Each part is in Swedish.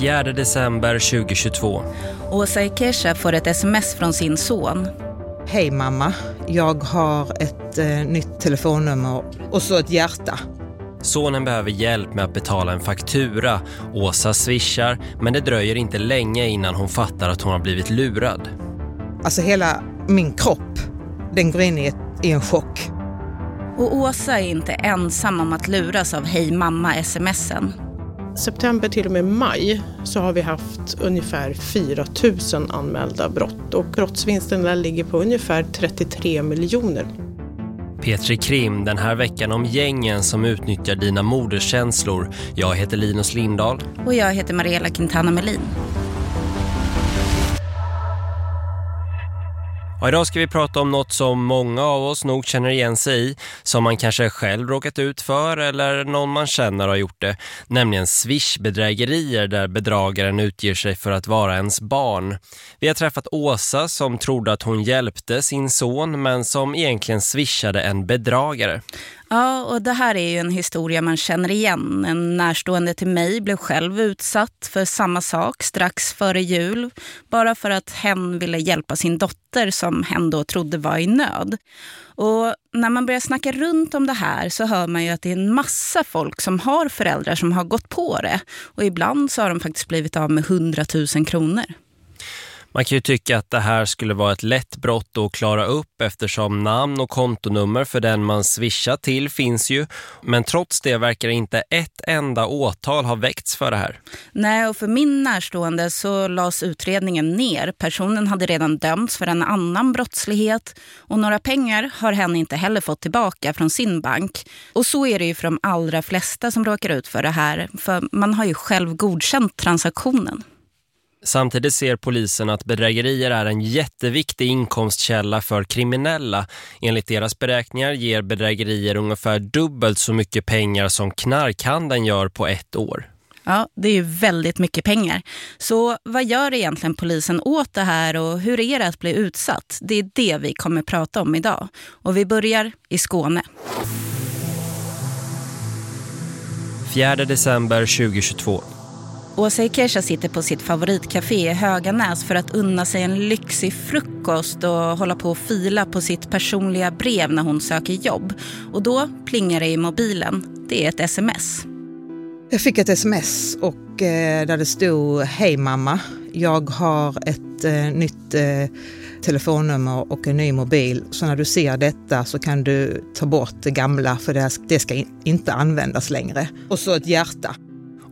4 december 2022. Åsa Ikesha får ett sms från sin son. Hej mamma, jag har ett eh, nytt telefonnummer och så ett hjärta. Sonen behöver hjälp med att betala en faktura. Åsa swishar, men det dröjer inte länge innan hon fattar att hon har blivit lurad. Alltså hela min kropp, den går in i, ett, i en chock. Och Åsa är inte ensam om att luras av Hej mamma smsen. September till och med maj så har vi haft ungefär 4 000 anmälda brott och brottsvinsten där ligger på ungefär 33 miljoner. Petri Krim den här veckan om gängen som utnyttjar dina moderskänslor. Jag heter Linus Lindahl. Och jag heter Mariella Quintana Melin. Och idag ska vi prata om något som många av oss nog känner igen sig i, som man kanske själv råkat ut för eller någon man känner har gjort det, nämligen swishbedrägerier där bedragaren utger sig för att vara ens barn. Vi har träffat Åsa som trodde att hon hjälpte sin son men som egentligen swishade en bedragare. Ja, och det här är ju en historia man känner igen. En närstående till mig blev själv utsatt för samma sak strax före jul. Bara för att hen ville hjälpa sin dotter som hen då trodde var i nöd. Och när man börjar snacka runt om det här så hör man ju att det är en massa folk som har föräldrar som har gått på det. Och ibland så har de faktiskt blivit av med 100 000 kronor. Man kan ju tycka att det här skulle vara ett lätt brott att klara upp eftersom namn och kontonummer för den man swishar till finns ju. Men trots det verkar inte ett enda åtal ha väckts för det här. Nej, och för min närstående så lades utredningen ner. Personen hade redan dömts för en annan brottslighet och några pengar har hen inte heller fått tillbaka från sin bank. Och så är det ju för de allra flesta som råkar ut för det här, för man har ju själv godkänt transaktionen. Samtidigt ser polisen att bedrägerier är en jätteviktig inkomstkälla för kriminella. Enligt deras beräkningar ger bedrägerier ungefär dubbelt så mycket pengar som knarkhandeln gör på ett år. Ja, det är ju väldigt mycket pengar. Så vad gör egentligen polisen åt det här och hur är det att bli utsatt? Det är det vi kommer prata om idag. Och vi börjar i Skåne. 4 december 2022. Åsa Ikesha sitter på sitt favoritcafé i Höganäs för att unna sig en lyxig frukost och hålla på och fila på sitt personliga brev när hon söker jobb. Och då plingar det i mobilen. Det är ett sms. Jag fick ett sms och eh, där det stod Hej mamma, jag har ett eh, nytt eh, telefonnummer och en ny mobil. Så när du ser detta så kan du ta bort det gamla för det, det ska in, inte användas längre. Och så ett hjärta.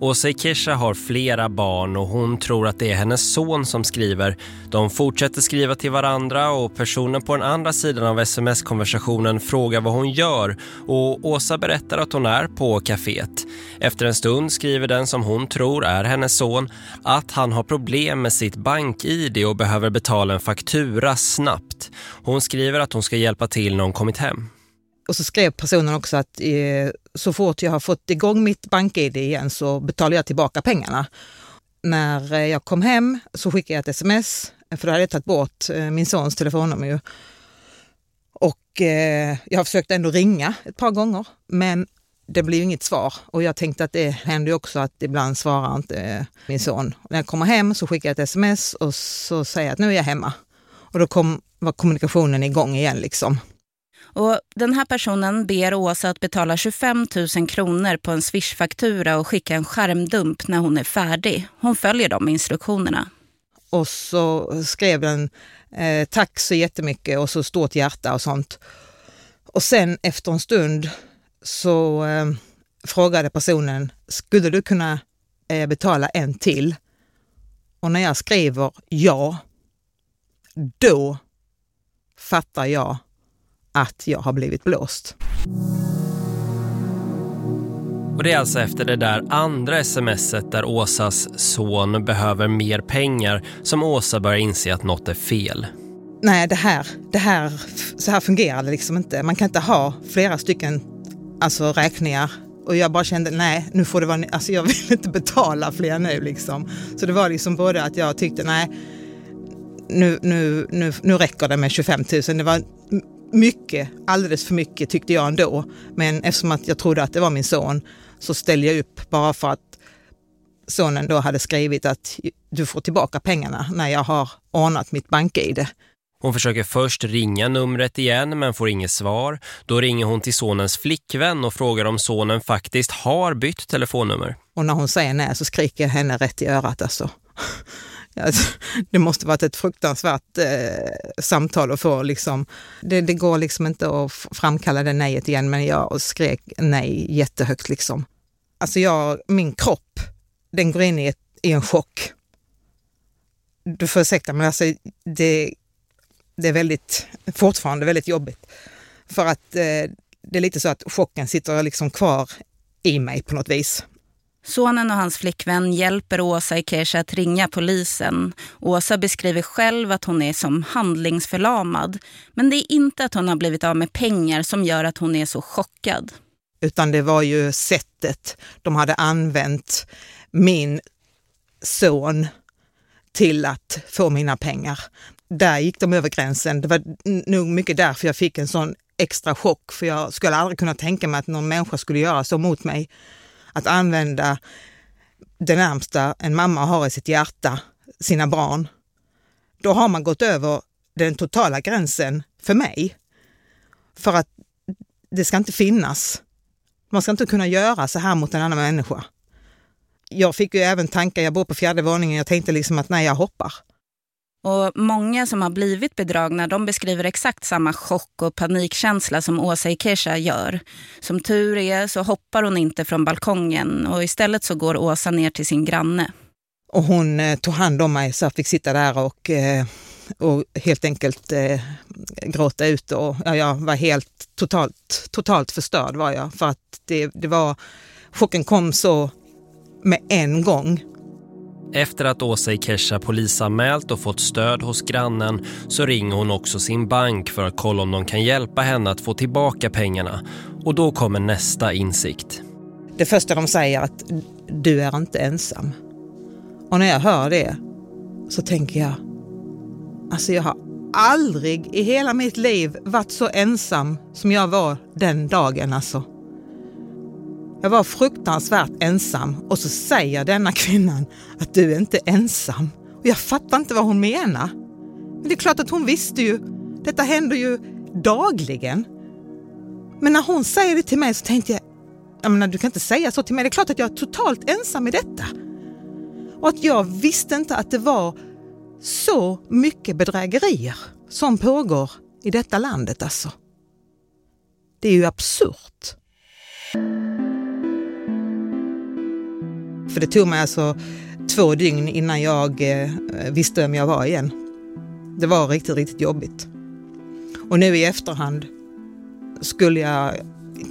Åsa Kesha har flera barn och hon tror att det är hennes son som skriver. De fortsätter skriva till varandra och personen på den andra sidan av sms-konversationen frågar vad hon gör och Åsa berättar att hon är på kaféet. Efter en stund skriver den som hon tror är hennes son att han har problem med sitt bank-id och behöver betala en faktura snabbt. Hon skriver att hon ska hjälpa till när hon kommit hem. Och så skrev personen också att eh, så fort jag har fått igång mitt bank-id igen så betalar jag tillbaka pengarna. När eh, jag kom hem så skickade jag ett sms, för då hade jag tagit bort eh, min sons telefonnummer ju. Och eh, jag har försökt ändå ringa ett par gånger, men det blir inget svar. Och jag tänkte att det händer också att ibland svarar inte eh, min son. När jag kommer hem så skickar jag ett sms och så säger jag att nu är jag hemma. Och då kom, var kommunikationen igång igen liksom. Och den här personen ber Åsa att betala 25 000 kronor på en swishfaktura och skicka en skärmdump när hon är färdig. Hon följer de instruktionerna. Och så skrev den eh, tack så jättemycket och så stort hjärta och sånt. Och sen efter en stund så eh, frågade personen, skulle du kunna eh, betala en till? Och när jag skriver ja, då fattar jag att jag har blivit blåst. Och det är alltså efter det där andra smset där Åsas son behöver mer pengar som Åsa börjar inse att något är fel. Nej, det här, det här, så här fungerar det liksom inte. Man kan inte ha flera stycken alltså, räkningar och jag bara kände, nej, nu får det vara, alltså jag vill inte betala fler nu liksom. Så det var liksom både att jag tyckte, nej, nu, nu, nu, nu räcker det med 25 000. Det var mycket, alldeles för mycket tyckte jag ändå. Men eftersom att jag trodde att det var min son så ställde jag upp bara för att sonen då hade skrivit att du får tillbaka pengarna när jag har ordnat mitt bank-id. Hon försöker först ringa numret igen men får inget svar. Då ringer hon till sonens flickvän och frågar om sonen faktiskt har bytt telefonnummer. Och när hon säger nej så skriker jag henne rätt i örat alltså. Alltså, det måste varit ett fruktansvärt eh, samtal att få liksom, det, det, går liksom inte att framkalla det nejet igen men jag skrek nej jättehögt liksom. Alltså jag, min kropp, den går in i, ett, i en chock. Du får ursäkta men alltså det, det är väldigt, fortfarande väldigt jobbigt. För att eh, det är lite så att chocken sitter liksom kvar i mig på något vis. Sonen och hans flickvän hjälper Åsa Ikesha att ringa polisen. Åsa beskriver själv att hon är som handlingsförlamad. Men det är inte att hon har blivit av med pengar som gör att hon är så chockad. Utan det var ju sättet de hade använt min son till att få mina pengar. Där gick de över gränsen. Det var nog mycket därför jag fick en sån extra chock, för jag skulle aldrig kunna tänka mig att någon människa skulle göra så mot mig att använda det närmsta en mamma har i sitt hjärta, sina barn, då har man gått över den totala gränsen för mig. För att det ska inte finnas. Man ska inte kunna göra så här mot en annan människa. Jag fick ju även tankar, jag bor på fjärde våningen, jag tänkte liksom att nej, jag hoppar. Och Många som har blivit bedragna de beskriver exakt samma chock och panikkänsla som Åsa Ikesha gör. Som tur är så hoppar hon inte från balkongen och istället så går Åsa ner till sin granne. Och hon eh, tog hand om mig så jag fick sitta där och, eh, och helt enkelt eh, gråta ut. Och, ja, jag var helt totalt, totalt förstörd var jag för att det, det var, chocken kom så med en gång. Efter att Åsa Ikesha polisanmält och fått stöd hos grannen så ringer hon också sin bank för att kolla om de kan hjälpa henne att få tillbaka pengarna. Och då kommer nästa insikt. Det första de säger är att du är inte ensam. Och när jag hör det så tänker jag, alltså jag har aldrig i hela mitt liv varit så ensam som jag var den dagen alltså. Jag var fruktansvärt ensam och så säger denna kvinnan att du är inte ensam. Och jag fattar inte vad hon menar. Men det är klart att hon visste ju. Detta händer ju dagligen. Men när hon säger det till mig så tänkte jag, jag menar, du kan inte säga så till mig. Det är klart att jag är totalt ensam i detta. Och att jag visste inte att det var så mycket bedrägerier som pågår i detta landet alltså. Det är ju absurt. För det tog mig alltså två dygn innan jag eh, visste vem jag var igen. Det var riktigt, riktigt jobbigt. Och nu i efterhand skulle jag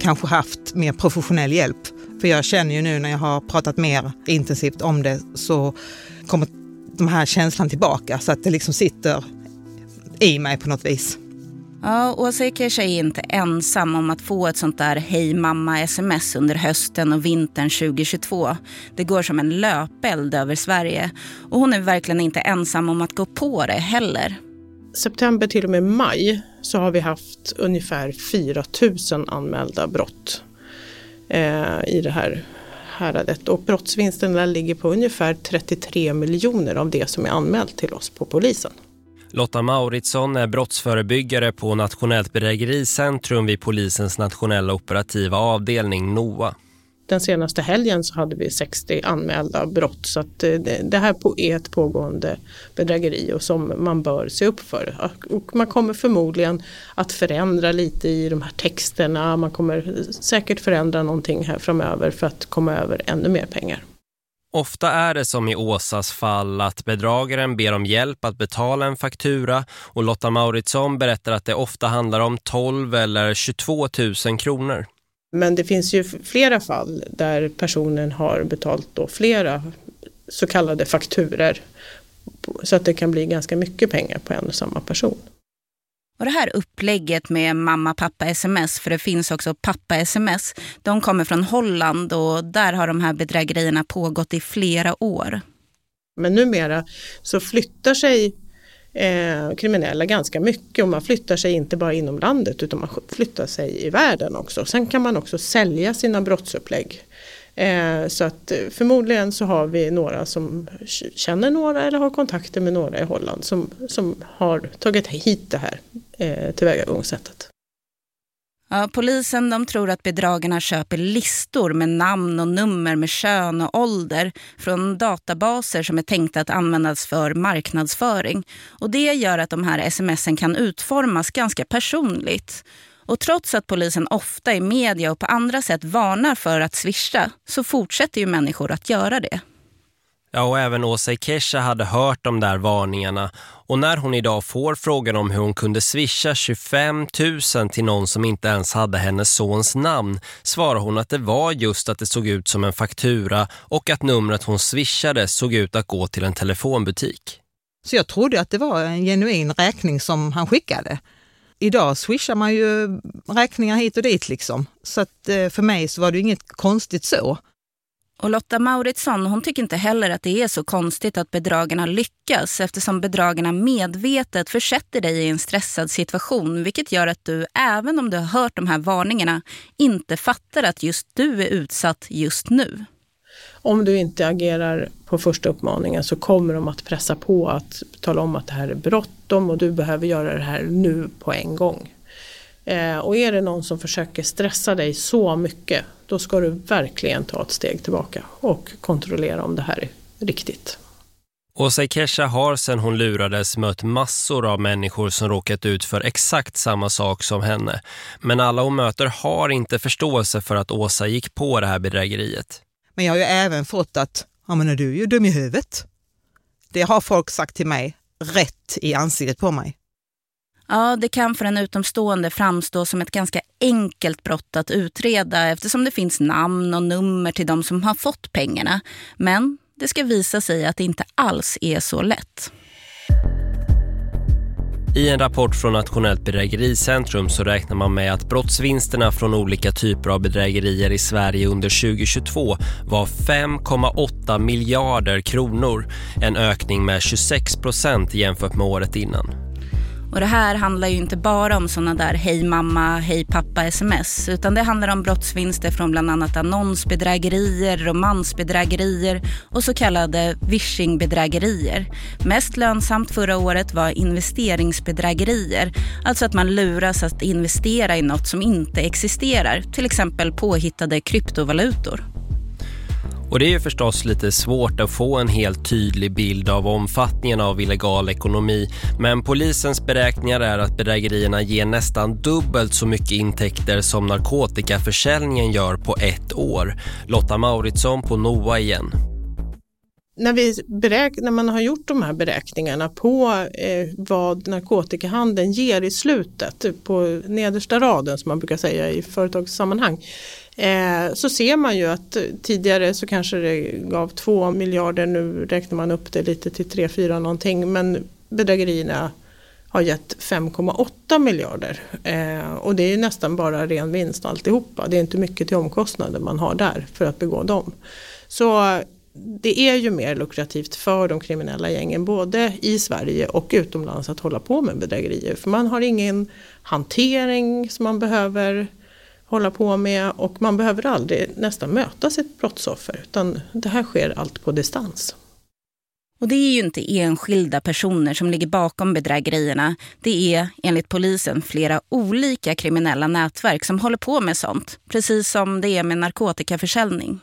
kanske haft mer professionell hjälp. För jag känner ju nu när jag har pratat mer intensivt om det så kommer de här känslan tillbaka så att det liksom sitter i mig på något vis. Ja, Åsa är är inte ensam om att få ett sånt där hej mamma-sms under hösten och vintern 2022. Det går som en löpeld över Sverige. Och hon är verkligen inte ensam om att gå på det heller. September till och med maj så har vi haft ungefär 4 000 anmälda brott eh, i det här häradet. Och brottsvinsten ligger på ungefär 33 miljoner av det som är anmält till oss på polisen. Lotta Mauritsson är brottsförebyggare på Nationellt bedrägericentrum vid polisens nationella operativa avdelning NOA. Den senaste helgen så hade vi 60 anmälda brott så att eh, det här är ett pågående bedrägeri och som man bör se upp för. Och man kommer förmodligen att förändra lite i de här texterna, man kommer säkert förändra någonting här framöver för att komma över ännu mer pengar. Ofta är det som i Åsas fall att bedragaren ber om hjälp att betala en faktura och Lotta Mauritsson berättar att det ofta handlar om 12 eller 22 000 kronor. Men det finns ju flera fall där personen har betalt då flera så kallade fakturer så att det kan bli ganska mycket pengar på en och samma person. Och det här upplägget med mamma, pappa, sms, för det finns också pappa, sms, de kommer från Holland och där har de här bedrägerierna pågått i flera år. Men numera så flyttar sig eh, kriminella ganska mycket och man flyttar sig inte bara inom landet utan man flyttar sig i världen också. Sen kan man också sälja sina brottsupplägg Eh, så att eh, förmodligen så har vi några som känner några eller har kontakter med några i Holland som, som har tagit hit det här eh, tillvägagångssättet. Ja, polisen de tror att bedragarna köper listor med namn och nummer med kön och ålder från databaser som är tänkta att användas för marknadsföring. Och det gör att de här smsen kan utformas ganska personligt. Och trots att polisen ofta i media och på andra sätt varnar för att swisha så fortsätter ju människor att göra det. Ja, och även Åsa Kesha hade hört de där varningarna. Och när hon idag får frågan om hur hon kunde swisha 25 000 till någon som inte ens hade hennes sons namn svarar hon att det var just att det såg ut som en faktura och att numret hon swishade såg ut att gå till en telefonbutik. Så jag trodde att det var en genuin räkning som han skickade. Idag swishar man ju räkningar hit och dit liksom. Så att eh, för mig så var det inget konstigt så. Och Lotta Mauritsson hon tycker inte heller att det är så konstigt att bedragarna lyckas eftersom bedragarna medvetet försätter dig i en stressad situation vilket gör att du, även om du har hört de här varningarna, inte fattar att just du är utsatt just nu. Om du inte agerar på första uppmaningen så kommer de att pressa på att tala om att det här är bråttom och du behöver göra det här nu på en gång. Eh, och är det någon som försöker stressa dig så mycket då ska du verkligen ta ett steg tillbaka och kontrollera om det här är riktigt. Åsa Kesha har sedan hon lurades mött massor av människor som råkat ut för exakt samma sak som henne. Men alla hon möter har inte förståelse för att Åsa gick på det här bedrägeriet. Men jag har ju även fått att, ja men är du ju dum i huvudet. Det har folk sagt till mig rätt i ansiktet på mig. Ja, det kan för en utomstående framstå som ett ganska enkelt brott att utreda eftersom det finns namn och nummer till de som har fått pengarna. Men det ska visa sig att det inte alls är så lätt. I en rapport från Nationellt bedrägericentrum så räknar man med att brottsvinsterna från olika typer av bedrägerier i Sverige under 2022 var 5,8 miljarder kronor. En ökning med 26 procent jämfört med året innan. Och det här handlar ju inte bara om sådana där hej mamma, hej pappa sms utan det handlar om brottsvinster från bland annat annonsbedrägerier, romansbedrägerier och så kallade vishingbedrägerier. Mest lönsamt förra året var investeringsbedrägerier, alltså att man luras att investera i något som inte existerar, till exempel påhittade kryptovalutor. Och det är ju förstås lite svårt att få en helt tydlig bild av omfattningen av illegal ekonomi. Men polisens beräkningar är att bedrägerierna ger nästan dubbelt så mycket intäkter som narkotikaförsäljningen gör på ett år. Lotta Mauritsson på NOA igen. När, vi beräk när man har gjort de här beräkningarna på eh, vad narkotikahandeln ger i slutet på nedersta raden som man brukar säga i företagssammanhang Eh, så ser man ju att tidigare så kanske det gav 2 miljarder, nu räknar man upp det lite till 3-4 någonting men bedrägerierna har gett 5,8 miljarder eh, och det är nästan bara ren vinst alltihopa. Det är inte mycket till omkostnader man har där för att begå dem. Så det är ju mer lukrativt för de kriminella gängen både i Sverige och utomlands att hålla på med bedrägerier. För man har ingen hantering som man behöver hålla på med och man behöver aldrig nästan möta sitt brottsoffer utan det här sker allt på distans. Och det är ju inte enskilda personer som ligger bakom bedrägerierna. Det är enligt polisen flera olika kriminella nätverk som håller på med sånt. Precis som det är med narkotikaförsäljning.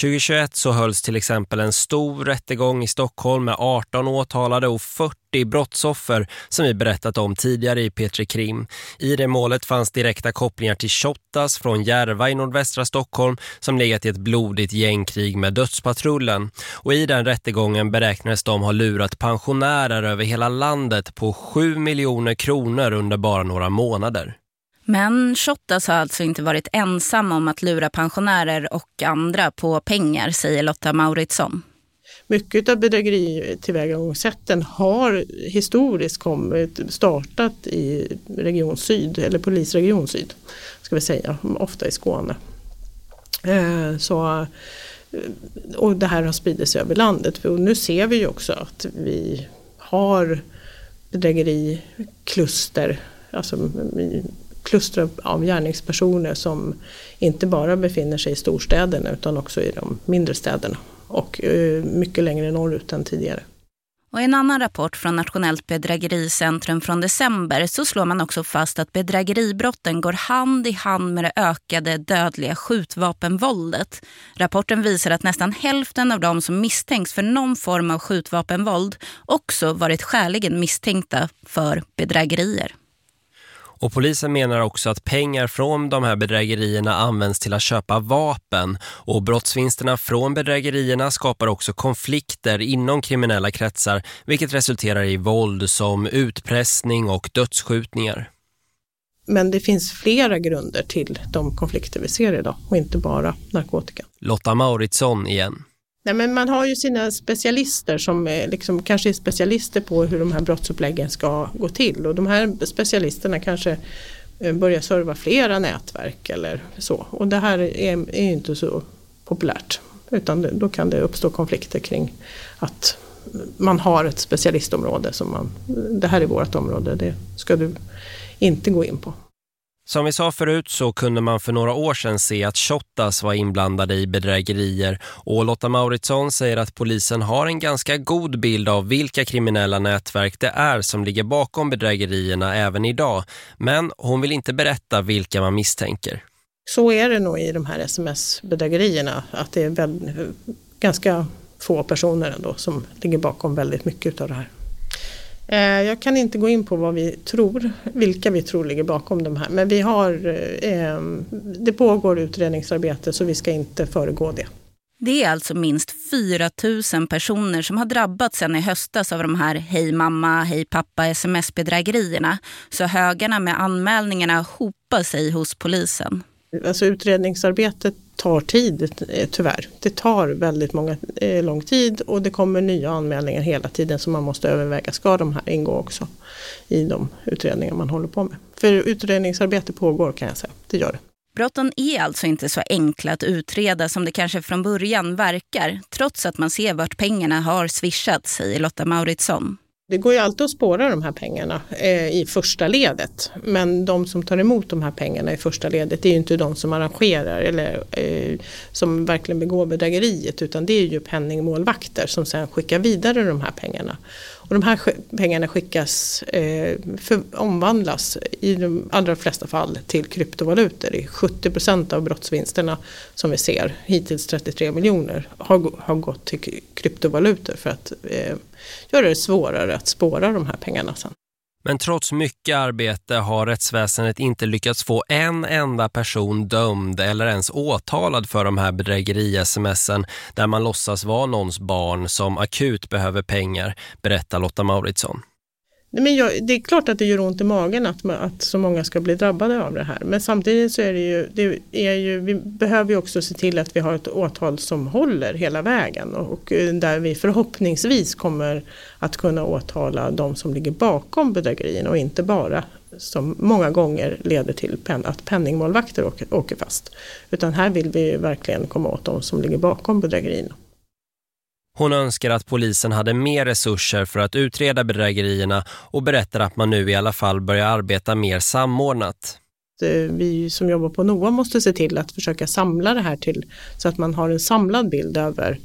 2021 så hölls till exempel en stor rättegång i Stockholm med 18 åtalade och 40 brottsoffer som vi berättat om tidigare i Petri Krim. I det målet fanns direkta kopplingar till Shottaz från Järva i nordvästra Stockholm som legat i ett blodigt gängkrig med dödspatrullen. Och i den rättegången beräknades de ha lurat pensionärer över hela landet på 7 miljoner kronor under bara några månader. Men Shottaz har alltså inte varit ensam om att lura pensionärer och andra på pengar, säger Lotta Mauritsson. Mycket av bedrägeritillvägagångssätten har historiskt kommit, startat i Region Syd, eller Polisregion Syd, ska vi säga, ofta i Skåne. Eh, så, eh, och det här har spridit sig över landet. Och nu ser vi ju också att vi har bedrägerikluster, alltså kluster av gärningspersoner som inte bara befinner sig i storstäderna utan också i de mindre städerna och eh, mycket längre norrut än tidigare. Och I en annan rapport från Nationellt bedrägericentrum från december så slår man också fast att bedrägeribrotten går hand i hand med det ökade dödliga skjutvapenvåldet. Rapporten visar att nästan hälften av de som misstänks för någon form av skjutvapenvåld också varit skäligen misstänkta för bedrägerier. Och polisen menar också att pengar från de här bedrägerierna används till att köpa vapen och brottsvinsterna från bedrägerierna skapar också konflikter inom kriminella kretsar vilket resulterar i våld som utpressning och dödsskjutningar. Men det finns flera grunder till de konflikter vi ser idag och inte bara narkotika. Lotta Mauritsson igen. Nej, men man har ju sina specialister som är liksom, kanske är specialister på hur de här brottsuppläggen ska gå till. Och de här specialisterna kanske eh, börjar serva flera nätverk eller så. Och det här är, är inte så populärt. Utan då kan det uppstå konflikter kring att man har ett specialistområde som man, det här är vårt område, det ska du inte gå in på. Som vi sa förut så kunde man för några år sedan se att Shottaz var inblandade i bedrägerier och Lotta Mauritsson säger att polisen har en ganska god bild av vilka kriminella nätverk det är som ligger bakom bedrägerierna även idag. Men hon vill inte berätta vilka man misstänker. Så är det nog i de här sms-bedrägerierna att det är väl, ganska få personer ändå som ligger bakom väldigt mycket av det här. Eh, jag kan inte gå in på vad vi tror, vilka vi tror ligger bakom de här. Men vi har, eh, det pågår utredningsarbete så vi ska inte föregå det. Det är alltså minst 4 000 personer som har drabbats sedan i höstas av de här hej mamma, hej pappa sms-bedrägerierna. Så högarna med anmälningarna hopar sig hos polisen. Alltså utredningsarbetet tar tid eh, tyvärr. Det tar väldigt många, eh, lång tid och det kommer nya anmälningar hela tiden som man måste överväga. Ska de här ingå också i de utredningar man håller på med? För utredningsarbete pågår kan jag säga, det gör det. Brotten är alltså inte så enkla att utreda som det kanske från början verkar trots att man ser vart pengarna har swishat, säger Lotta Mauritsson. Det går ju alltid att spåra de här pengarna eh, i första ledet. Men de som tar emot de här pengarna i första ledet det är ju inte de som arrangerar eller eh, som verkligen begår bedrägeriet utan det är ju penningmålvakter som sen skickar vidare de här pengarna. Och de här pengarna skickas, eh, för, omvandlas i de allra flesta fall till kryptovalutor. I 70 procent av brottsvinsterna som vi ser, hittills 33 miljoner, har, har gått till kryptovalutor för att eh, göra det svårare att spåra de här pengarna sen. Men trots mycket arbete har rättsväsendet inte lyckats få en enda person dömd eller ens åtalad för de här bedrägeri-smsen där man låtsas vara någons barn som akut behöver pengar, berättar Lotta Mauritsson. Nej, men jag, det är klart att det gör ont i magen att, att så många ska bli drabbade av det här. Men samtidigt så är det ju, det är ju vi behöver ju också se till att vi har ett åtal som håller hela vägen. Och eh, där vi förhoppningsvis kommer att kunna åtala de som ligger bakom bedrägerierna och inte bara som många gånger leder till att penningmålvakter åker, åker fast. Utan här vill vi verkligen komma åt de som ligger bakom bedrägerierna. Hon önskar att polisen hade mer resurser för att utreda bedrägerierna och berättar att man nu i alla fall börjar arbeta mer samordnat. Vi som jobbar på NOA måste se till att försöka samla det här till så att man har en samlad bild över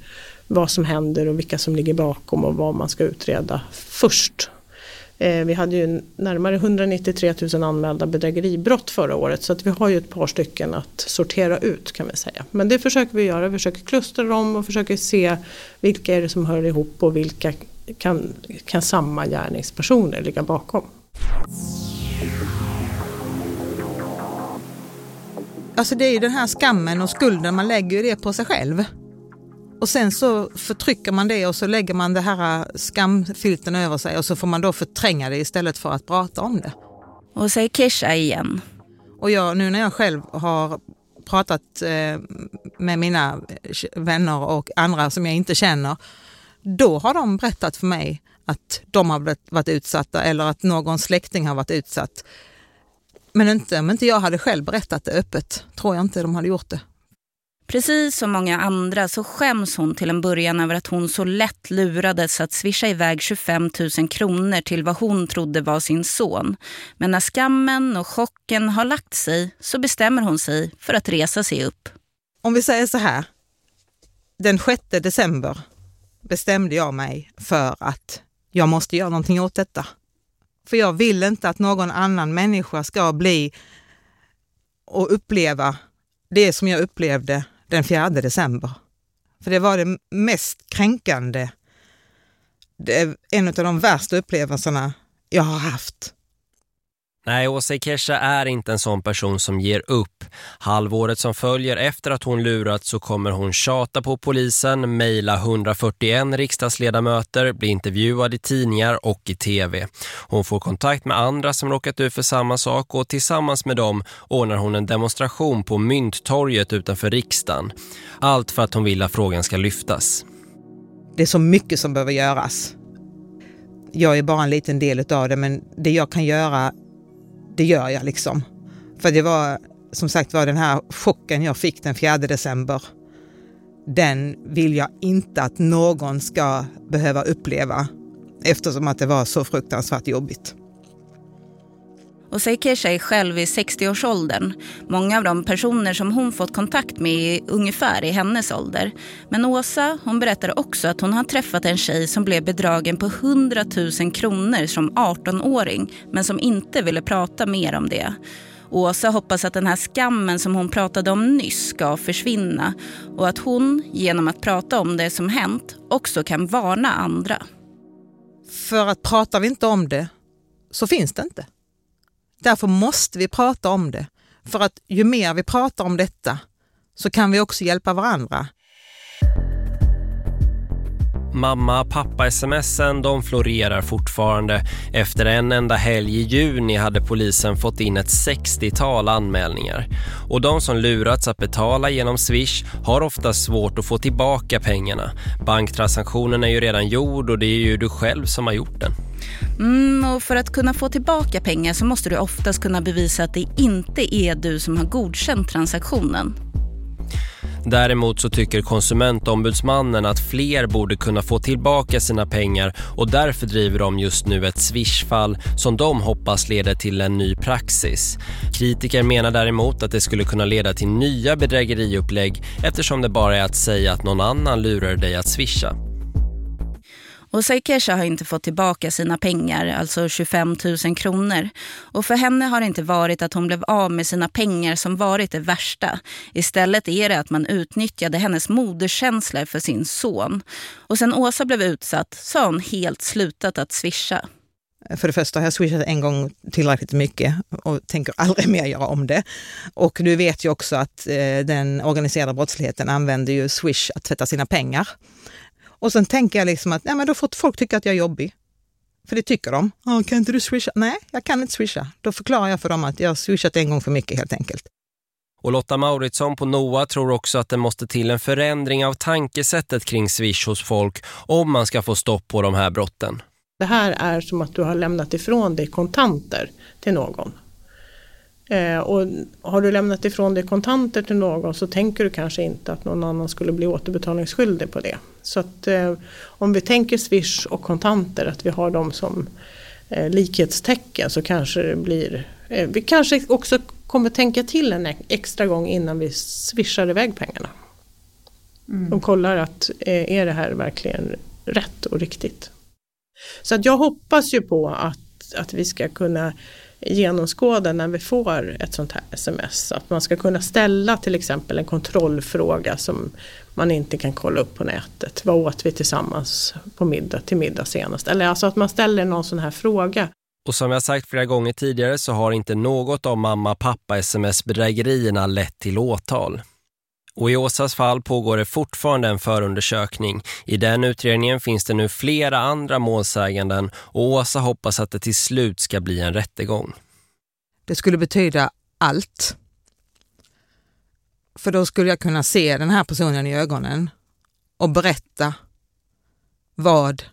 vad som händer och vilka som ligger bakom och vad man ska utreda först Eh, vi hade ju närmare 193 000 anmälda bedrägeribrott förra året så att vi har ju ett par stycken att sortera ut kan vi säga. Men det försöker vi göra, vi försöker klustra dem och försöker se vilka är det som hör ihop och vilka kan, kan samma gärningspersoner ligga bakom. Alltså det är ju den här skammen och skulden, man lägger ju det på sig själv. Och sen så förtrycker man det och så lägger man det här skamfilten över sig och så får man då förtränga det istället för att prata om det. Och säger Kesha igen. Och jag, nu när jag själv har pratat eh, med mina vänner och andra som jag inte känner, då har de berättat för mig att de har varit utsatta eller att någon släkting har varit utsatt. Men inte, om inte jag hade själv berättat det öppet tror jag inte de hade gjort det. Precis som många andra så skäms hon till en början över att hon så lätt lurades att swisha iväg 25 000 kronor till vad hon trodde var sin son. Men när skammen och chocken har lagt sig så bestämmer hon sig för att resa sig upp. Om vi säger så här, den 6 december bestämde jag mig för att jag måste göra någonting åt detta. För jag vill inte att någon annan människa ska bli och uppleva det som jag upplevde den 4 december. För det var det mest kränkande, det en av de värsta upplevelserna jag har haft. Nej, Åsa Kesha är inte en sån person som ger upp. Halvåret som följer efter att hon lurat så kommer hon tjata på polisen, mejla 141 riksdagsledamöter, bli intervjuad i tidningar och i tv. Hon får kontakt med andra som råkat ut för samma sak och tillsammans med dem ordnar hon en demonstration på Mynttorget utanför riksdagen. Allt för att hon vill att frågan ska lyftas. Det är så mycket som behöver göras. Jag är bara en liten del av det men det jag kan göra det gör jag liksom. För det var som sagt var den här chocken jag fick den 4 december. Den vill jag inte att någon ska behöva uppleva eftersom att det var så fruktansvärt jobbigt. Och säker är själv i 60-årsåldern. Många av de personer som hon fått kontakt med är ungefär i hennes ålder. Men Åsa hon berättar också att hon har träffat en tjej som blev bedragen på 100 000 kronor som 18-åring men som inte ville prata mer om det. Åsa hoppas att den här skammen som hon pratade om nyss ska försvinna och att hon genom att prata om det som hänt också kan varna andra. För att pratar vi inte om det så finns det inte. Därför måste vi prata om det. För att ju mer vi pratar om detta så kan vi också hjälpa varandra. Mamma pappa-smsen de florerar fortfarande. Efter en enda helg i juni hade polisen fått in ett 60-tal anmälningar. Och de som lurats att betala genom Swish har ofta svårt att få tillbaka pengarna. Banktransaktionen är ju redan gjord och det är ju du själv som har gjort den. Mm, och för att kunna få tillbaka pengar så måste du oftast kunna bevisa att det inte är du som har godkänt transaktionen. Däremot så tycker konsumentombudsmannen att fler borde kunna få tillbaka sina pengar och därför driver de just nu ett swishfall som de hoppas leder till en ny praxis. Kritiker menar däremot att det skulle kunna leda till nya bedrägeriupplägg eftersom det bara är att säga att någon annan lurar dig att swisha. Och Saikesha har inte fått tillbaka sina pengar, alltså 25 000 kronor. Och för henne har det inte varit att hon blev av med sina pengar som varit det värsta. Istället är det att man utnyttjade hennes moderskänslor för sin son. Och sen Åsa blev utsatt så har hon helt slutat att swisha. För det första har jag swishat en gång tillräckligt mycket och tänker aldrig mer göra om det. Och du vet ju också att eh, den organiserade brottsligheten använder ju Swish att tvätta sina pengar. Och sen tänker jag liksom att nej, men då får folk tycka att jag är jobbig. För det tycker de. Oh, kan inte du swisha? Nej, jag kan inte swisha. Då förklarar jag för dem att jag har swishat en gång för mycket helt enkelt. Och Lotta Mauritsson på NOA tror också att det måste till en förändring av tankesättet kring Swish hos folk om man ska få stopp på de här brotten. Det här är som att du har lämnat ifrån dig kontanter till någon. Eh, och har du lämnat ifrån dig kontanter till någon så tänker du kanske inte att någon annan skulle bli återbetalningsskyldig på det. Så att eh, om vi tänker Swish och kontanter, att vi har dem som eh, likhetstecken så kanske det blir, eh, vi kanske också kommer tänka till en extra gång innan vi swishar iväg pengarna. Mm. Och kollar att eh, är det här verkligen rätt och riktigt. Så att jag hoppas ju på att, att vi ska kunna genomskåda när vi får ett sånt här sms. Att man ska kunna ställa till exempel en kontrollfråga som man inte kan kolla upp på nätet. Vad åt vi tillsammans på middag till middag senast? Eller alltså att man ställer någon sån här fråga. Och som jag sagt flera gånger tidigare så har inte något av mamma-pappa-sms-bedrägerierna lett till åtal. Och i Åsas fall pågår det fortfarande en förundersökning. I den utredningen finns det nu flera andra målsäganden och Åsa hoppas att det till slut ska bli en rättegång. Det skulle betyda allt. För då skulle jag kunna se den här personen i ögonen och berätta vad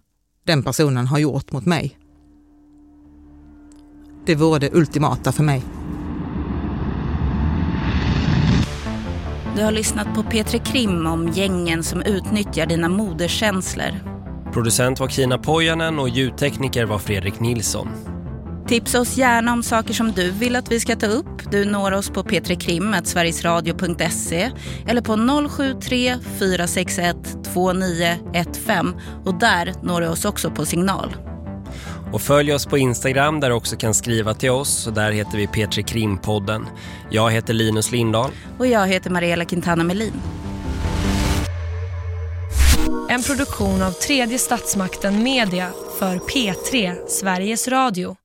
den personen har gjort mot mig. Det vore det ultimata för mig. Du har lyssnat på Petri Krim om gängen som utnyttjar dina moderkänslor. Producent var Kina Pojanen och ljudtekniker var Fredrik Nilsson. Tipsa oss gärna om saker som du vill att vi ska ta upp. Du når oss på petrikrim.sverigesradio.se eller på 073 461 2915 och där når du oss också på signal. Och följ oss på Instagram där du också kan skriva till oss. Och där heter vi Petri Krimpodden. Jag heter Linus Lindahl. Och jag heter Mariella Quintana Melin. En produktion av tredje statsmakten Media för P3 Sveriges Radio.